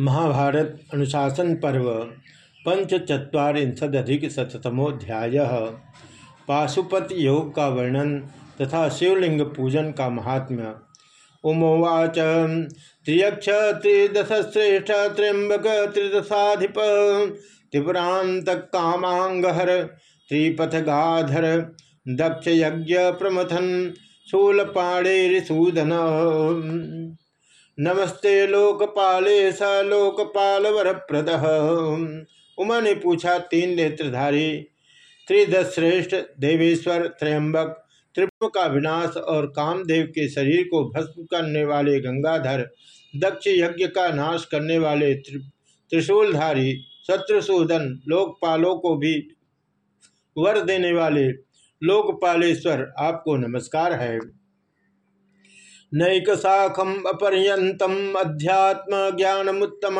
महाभारत अनुशासन पर्व पंचचत्वारिंशदधिक शतमोध्याय पाशुपत योग का वर्णन तथा शिवलिंग पूजन का महात्म्य। उमोवाच, त्रियक्ष, त्रिदशश्रेष्ठ, त्र्यंबक, त्रिदशाधिप त्रिपुरांत कामांगहर त्रिपथगाधर दक्ष यज्ञ प्रमथन शूलपाणेरिसूदन। नमस्ते लोकपाले स लोकपाल वर प्रद उमा ने पूछा, तीन नेत्रधारी, त्रिदश श्रेष्ठ, देवेश्वर, त्रयंबक त्रिपुर का विनाश और कामदेव के शरीर को भस्म करने वाले गंगाधर, दक्ष यज्ञ का नाश करने वाले त्रिशूलधारी शत्रुसूदन लोकपालों को भी वर देने वाले लोकपालेश्वर, आपको नमस्कार है। नैक शाखम अपर्यतम अध्यात्म ज्ञानमुत्तम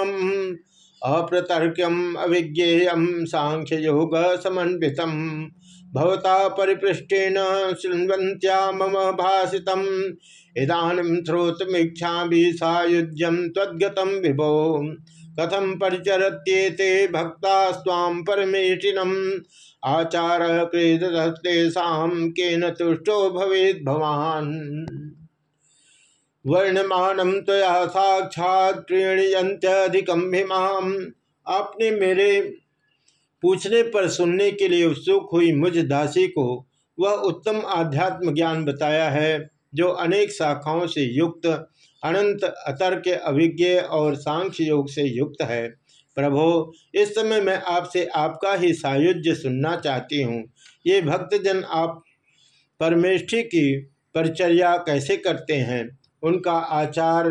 अप्रतर्क्यम अभिज्ञेयम सांख्य योग समन्वित भवता परिपृष्टेन शृण्वन्त्या मम भाषित इदानीं श्रोतमीक्षा सायुज्यम तद्गतम विभो कथम परिचरत्येते भक्ता स्वाम परमेशिनम आचार क्रीडतेषा केन तुष्टो भवेद भवान वर्णमानम तया साक्षात प्रीणयंत्यधिकम आपने मेरे पूछने पर सुनने के लिए उत्सुक हुई मुझ दासी को वह उत्तम आध्यात्म ज्ञान बताया है, जो अनेक शाखाओं से युक्त, अनंत अतर्क अभिज्ञ और सांख्य योग से युक्त है। प्रभो, इस समय मैं आपसे आपका ही सायुज्य सुनना चाहती हूँ। ये भक्तजन आप परमेष्ठी की परिचर्या कैसे करते हैं? उनका आचार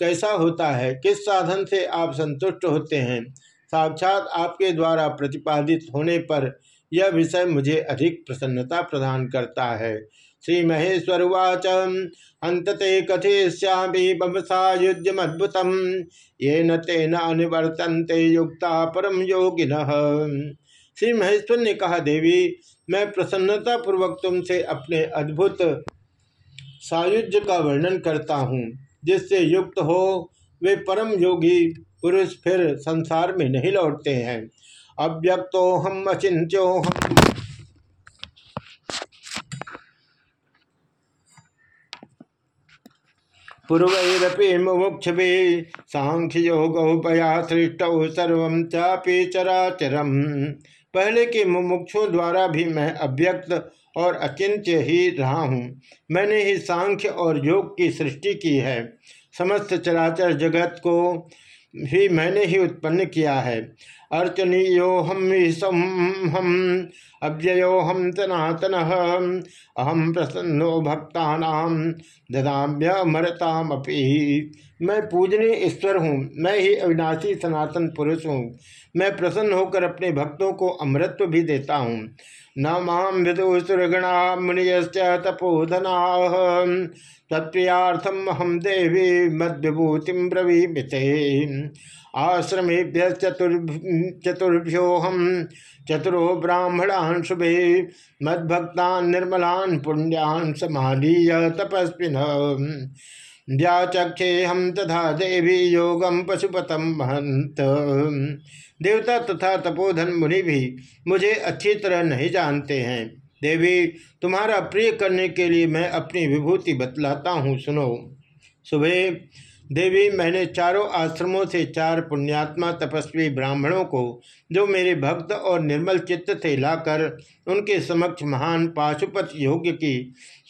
कैसा होता है? किस साधन से आप संतुष्ट होते हैं? साक्षात आपके द्वारा प्रतिपादित होने पर यह विषय मुझे अधिक प्रसन्नता प्रदान करता है। श्री महेश्वर उवाच अंतते कथयश्यामी बमसायुज्यमद्भुत ये न तेन युक्ता परम योगिन। श्री महेश्वर ने कहा, देवी, मैं प्रसन्नता पूर्वक तुमसे अपने अद्भुत सायुज्य का वर्णन करता हूँ, जिससे युक्त हो, वे परम योगी पुरुष फिर संसार में नहीं लौटते हैं। अव्यक्तो हम अचिंत्यो हम पूर्वरपि मुमुक्ष सांख्य योगोपया सृष्टौ सर्व चापी चराचरम। पहले के मुमुक्षों द्वारा भी मैं अव्यक्त और अचिंत्य ही रहा हूँ। मैंने ही सांख्य और योग की सृष्टि की है। समस्त चराचर जगत को भी मैंने ही उत्पन्न किया है। अर्चनीयो हम हम अव्ययो हम सनातन अहम प्रसन्नो भक्ता ददाम्य मरताम मैं पूजनीय ईश्वर हूँ, मैं ही अविनाशी सनातन पुरुष हूँ। मैं प्रसन्न होकर अपने भक्तों को अमृत्व भी देता हूँ। न माम विदुसुरगणा मुनियश्च तपोधना तत्प्रियार्थम हम देवी मद्विभूतिम ब्रवीमिते आश्रमेभ्य चतुर्भ्यो हम चतुरो ब्राह्मणान शुभे, मद्भक्तान निर्मलान पुण्यान समाधीय तपस्विन। व्याचक्षे हम तथा देवी योगम पशुपतम महंत देवता तथा तपोधन मुनि भी मुझे अच्छी तरह नहीं जानते हैं। देवी, तुम्हारा प्रिय करने के लिए मैं अपनी विभूति बतलाता हूँ, सुनो। सुबह देवी, मैंने चारों आश्रमों से चार पुण्यात्मा तपस्वी ब्राह्मणों को, जो मेरे भक्त और निर्मल चित्त थे लाकर उनके समक्ष महान पाशुपत योग्य की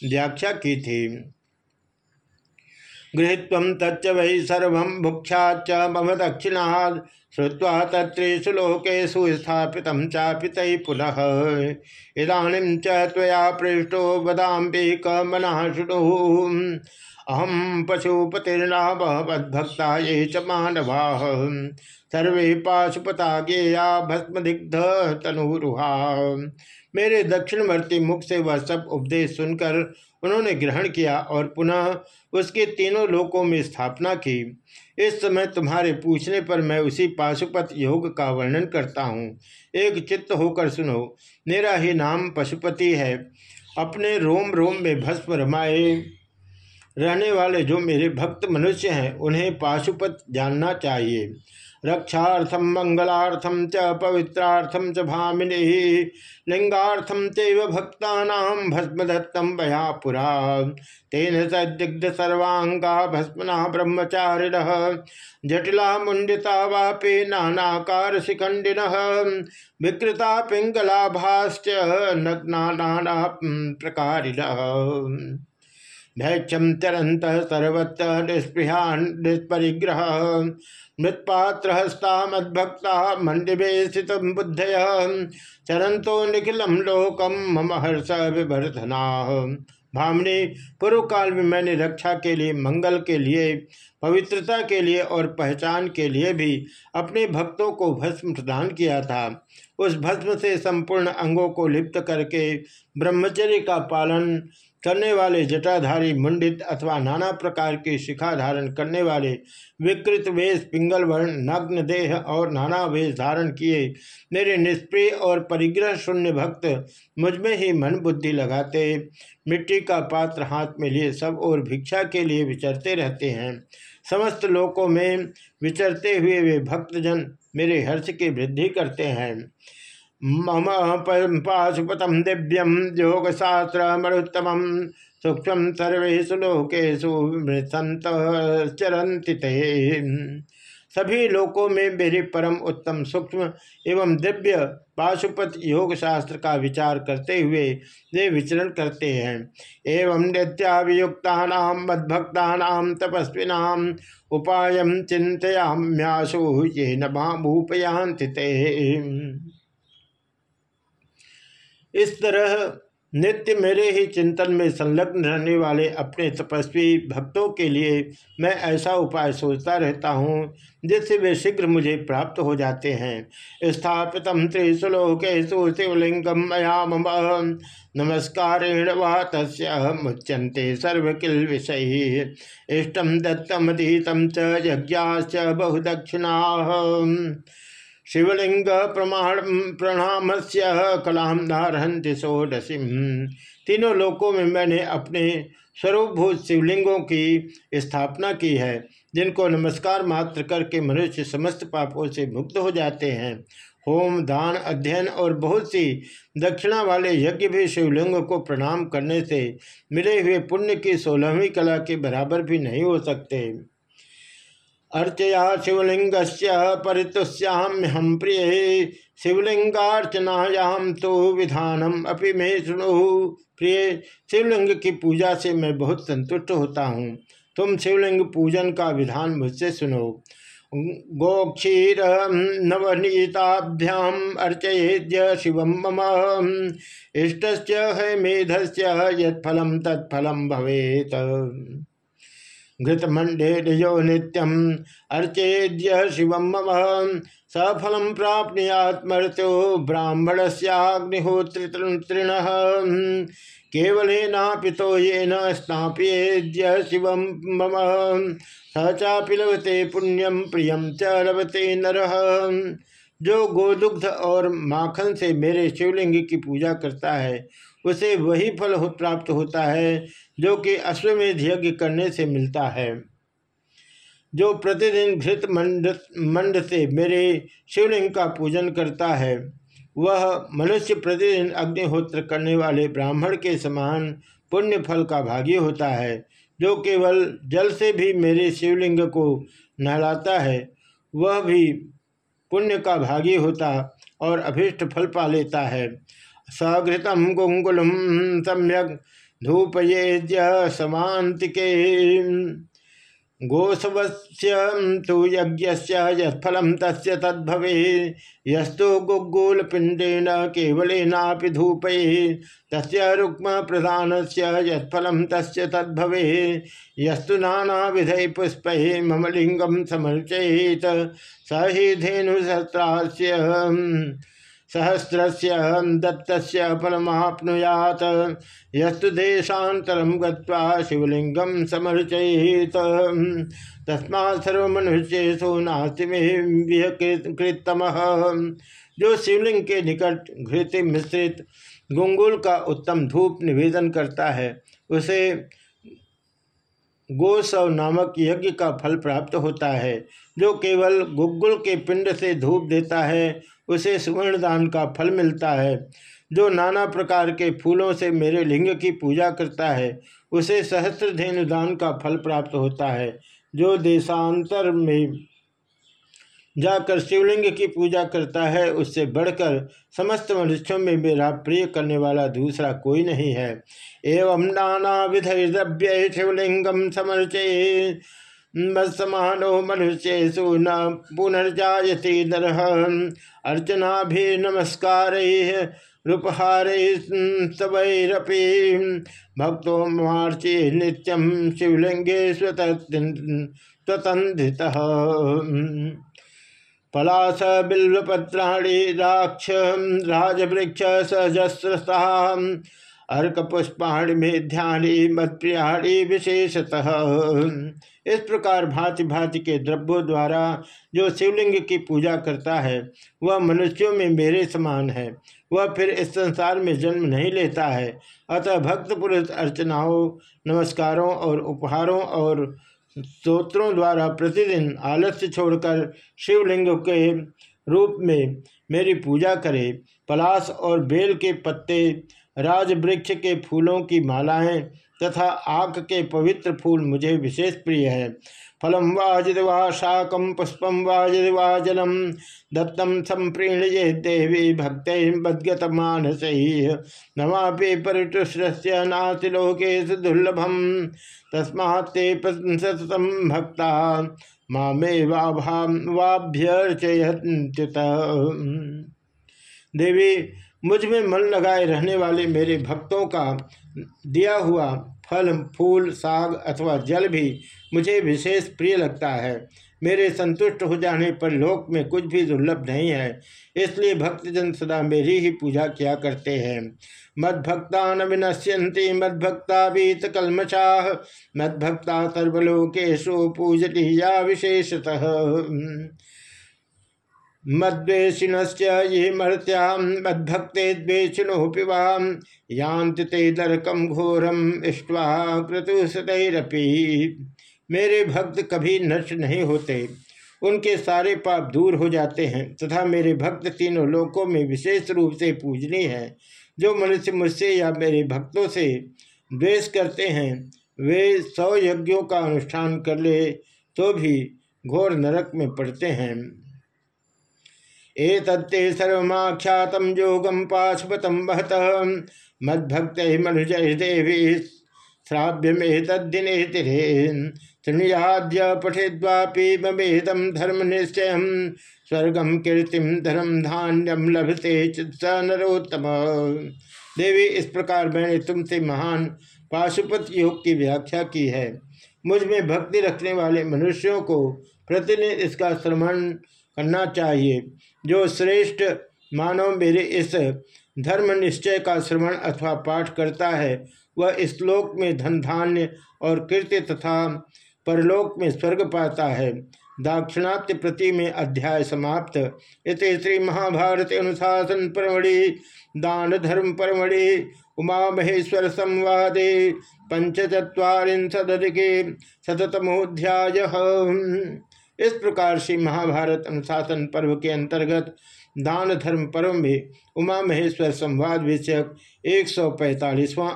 व्याख्या की थी। गृहत्व तच्च वै सर्व भुक्षाच मम दक्षिणा श्रुवा तत्रेषु लोकेशु स्थापित चापित पुनः। इदानीं चया पृष्ठो वदाम्बि कमना शुणु अहम पशुपतिर्नाभक्ता ये च मानवा। सर्वे पाशुपता गेया भस्मदिग्ध तनुरुहा मेरे दक्षिणवर्ती मुख से वह सब उपदेश सुनकर उन्होंने ग्रहण किया और पुनः उसके तीनों लोकों में स्थापना की। इस समय तुम्हारे पूछने पर मैं उसी पाशुपत योग का वर्णन करता हूँ। एक चित्त होकर सुनो, मेरा ही नाम पशुपति है। अपने रोम रोम में भस्म रमाए। रहने वाले जो मेरे भक्त मनुष्य हैं, उन्हें पाशुपत जानना चाहिए। रक्षार्थम मंगलार्थम च पवित्रार्थम च भामिनी लिंगार्थम तेव भक्ता भस्म दत्तम भया पुरा। तेन सदिग्ध सर्वांगा भस्मना ब्रह्मचारिण, जटिला मुंडिता वापे नानाकार शिखंडिन विकृता पिंगलाभाश्च नग्ना प्रकारिण। निष्परिग्रह। मृत्पात्र हस्ता मद्भक्ता मंडिबे स्थित बुद्धय। चरंतो निखिलम लोकम मम हर्ष विवर्धना भामने पूर्व काल में मैंने रक्षा के लिए, मंगल के लिए, पवित्रता के लिए और पहचान के लिए भी अपने भक्तों को भस्म प्रदान किया था। उस भस्म से संपूर्ण अंगों को लिप्त करके ब्रह्मचर्य का पालन करने वाले जटाधारी मुंडित अथवा नाना प्रकार की शिखा धारण करने वाले विकृत वेश, पिंगल वर्ण, नग्न देह और नाना वेश धारण किए, मेरे निष्प्रिय और परिग्रह शून्य भक्त मुझमें ही मन बुद्धि लगाते, मिट्टी का पात्र हाथ में लिए सब और भिक्षा के लिए विचरते रहते हैं। समस्त लोकों में विचरते हुए वे भक्तजन मेरे हर्ष की वृद्धि करते हैं। मम पाशुपतम दिव्यम योग शास्त्र मरुत्तम सूक्ष्म सर्वेशु लोकेशु संत चरंति सभी लोकों में मेरे परम उत्तम सूक्ष्म एवं दिव्य पाशुपत योग शास्त्र का विचार करते हुए वे विचरण करते हैं। एवं नित्याभियुक्ता मद्भक्ता तपस्विना उपाय चिंतयाम्यासु ये नूपयांति इस तरह नित्य मेरे ही चिंतन में संलग्न रहने वाले अपने तपस्वी भक्तों के लिए मैं ऐसा उपाय सोचता रहता हूँ, जिससे वे शीघ्र मुझे प्राप्त हो जाते हैं। स्थापित त्रिशुलोकेशु शिवलिंगम मया नमस्कारेण वा तस्मुच्यंते सर्वकिल विषय इष्टम दत्तम दत्तमधीतम च यज्ञाश्च बहुदक्षिणा। शिवलिंग प्रमाण प्रणाम से कलाम नारहंति षोडशी। तीनों लोकों में मैंने अपने स्वरूपभूत शिवलिंगों की स्थापना की है, जिनको नमस्कार मात्र करके मनुष्य समस्त पापों से मुक्त हो जाते हैं। होम, दान, अध्ययन और बहुत सी दक्षिणा वाले यज्ञ भी शिवलिंग को प्रणाम करने से मिले हुए पुण्य की सोलहवीं कला के बराबर भी नहीं हो सकते। अर्चया शिवलिंग से परितुष्याम्यहम प्रिय शिवलिंगार्चनायाम तो विधानम अपि मे सुनो प्रिय, शिवलिंग की पूजा से मैं बहुत संतुष्ट होता हूँ। तुम शिवलिंग पूजन का विधान मुझसे सुनो। गोक्षीर नवनीताभ्याम अर्चयेद्य शिव मम। इष्ट है मेधस्य यत्फलम तत्फलम भवेत। घृतमंडेयो नित्यम अर्चेद्य शिव मम। सफल प्राप्नुयात्मर्त्यो ब्राह्मण सग्निहोत्रितृण केवलेनापितो ये न शिव मम। स चापि लभते पुण्यम प्रियम च लभते नर। जो गोदुग्ध और माखन से मेरे शिवलिंग की पूजा करता है उसे वही फल हो प्राप्त होता है, जो कि अश्वमेध यज्ञ करने से मिलता है। जो प्रतिदिन घृत मंड मंड से मेरे शिवलिंग का पूजन करता है, वह मनुष्य प्रतिदिन अग्निहोत्र करने वाले ब्राह्मण के समान पुण्य फल का भागी होता है, जो केवल जल से भी मेरे शिवलिंग को नहलाता है, वह भी पुण्य का भागी होता और अभिष्ट फल पा लेता है। सघृतम गुंगुलम सम्यक धूपयेद्य समांतिके गोसवस्य तो यज्ञ यत्फलम तस्य तद्भवे। यस्तु गुग्गुलपिंडेन केवलेनापि धूपये तस्य रुक्म प्रधान से यत्फलम तस्य तद्भवे। यस्तु नानाविधै पुष्प मम लिंगम समर्चयेत। स हि धेनुसहस्रास्य सहस्र से दत्त फलमाप्नुयात। यस्तु देशातरम गिवलिंगम समर्चयेत। तस्मा सर्वमनुष्येशु नास्ति कृतम जो शिवलिंग के निकट घृत मिश्रित गुंगुल का उत्तम धूप निवेदन करता है, उसे गोसव नामक यज्ञ का फल प्राप्त होता है, जो केवल गुग्गुल के पिंड से धूप देता है उसे सुवर्ण दान का फल मिलता है। जो नाना प्रकार के फूलों से मेरे लिंग की पूजा करता है, उसे सहस्त्र धेनु दान का फल प्राप्त होता है। जो देशांतर में जाकर शिवलिंग की पूजा करता है, उससे बढ़कर समस्त मनुष्यों में मेरा प्रिय करने वाला दूसरा कोई नहीं है। एवं नाना विध द्रव्य शिवलिंगम समर्चे मत्समानो मनुष्यु न पुनर्जाते नर। अर्चना भी नमस्कार रूपहार सबरपी भक्तो मार्चे नित्यम शिवलिंगे स्वतंत्रित पलास बिल्वपत्राणी राक्ष राजवृक्ष सजस्रता अर्क पुष्पाणी में ध्यानी मत्प्रियाणी विशेषतः। इस प्रकार भांति भांति के द्रव्यों द्वारा जो शिवलिंग की पूजा करता है, वह मनुष्यों में मेरे समान है। वह फिर इस संसार में जन्म नहीं लेता है। अतः भक्त पुरुष अर्चनाओं, नमस्कारों और उपहारों और स्त्रोत्रों द्वारा प्रतिदिन आलस्य छोड़कर शिवलिंग के रूप में मेरी पूजा करे। पलाश और बेल के पत्ते राजवृक्ष के फूलों की मालाएँ तथा आक के पवित्र फूल मुझे विशेष प्रिय है। फलम वाजिद वा शाकम पुष्पम वाजिद वा जलम दत्तम संप्रीणये देवी भक्त बदगत मानस नवापि परिटुष्य नातिलोके दुर्लभम तस्मात्ते सततम भक्ता मामे वाभ्यर्चयत्युत देवी, मुझमें मन लगाए रहने वाले मेरे भक्तों का दिया हुआ फल, फूल, साग अथवा जल भी मुझे विशेष प्रिय लगता है। मेरे संतुष्ट हो जाने पर लोक में कुछ भी दुर्लभ नहीं है, इसलिए भक्तजन सदा मेरी ही पूजा किया करते हैं। मद्भक्ता न विनश्यंती मद्भक्ता बीत कलमशाह मद्भक्ता सर्वलोकेशो पूजती या विशेषतः। मद्वेषिणश्च ये मर्त्या, मद्भक्ते द्वेषिणोपि वाम यान्ति ते नरकम घोरम इष्ट्वा क्रतुसतरपी मेरे भक्त कभी नष्ट नहीं होते। उनके सारे पाप दूर हो जाते हैं, तथा मेरे भक्त तीनों लोकों में विशेष रूप से पूजनीय है। जो मनुष्य मुझसे या मेरे भक्तों से द्वेष करते हैं, वे सौ यज्ञों का अनुष्ठान कर ले तो भी घोर नरक में पड़ते हैं। एतत्ते सर्वख्यात योगम पाशुपतम बहत मद्भक्त मनुजय देवी श्राव्य में तद्दिने तिरे। तृणयाद्य धर्म निश्चय स्वर्गम कीर्तिम धर्म धान्यम लभते स नरोत्तम। देवी, इस प्रकार मैंने तुमसे महान पाशुपत योग की व्याख्या की है। मुझमें भक्ति रखने वाले मनुष्यों को प्रतिदिन इसका श्रवण करना चाहिए। जो श्रेष्ठ मानव मेरे इस धर्म निश्चय का श्रवण अथवा पाठ करता है, वह इस लोक में धन, धान्य और कृत्य तथा परलोक में स्वर्ग पाता है। दाक्षिणात्य प्रति में अध्याय समाप्त। इत श्री महाभारत अनुशासन परमणि दान धर्म परमणि उमा महेश्वर संवादे पंचचत्वारिशदिके शतमोध्याय इस प्रकार से महाभारत अनुशासन पर्व के अंतर्गत दान धर्म पर्व में उमा महेश्वर संवाद विषयक एक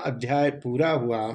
अध्याय पूरा हुआ।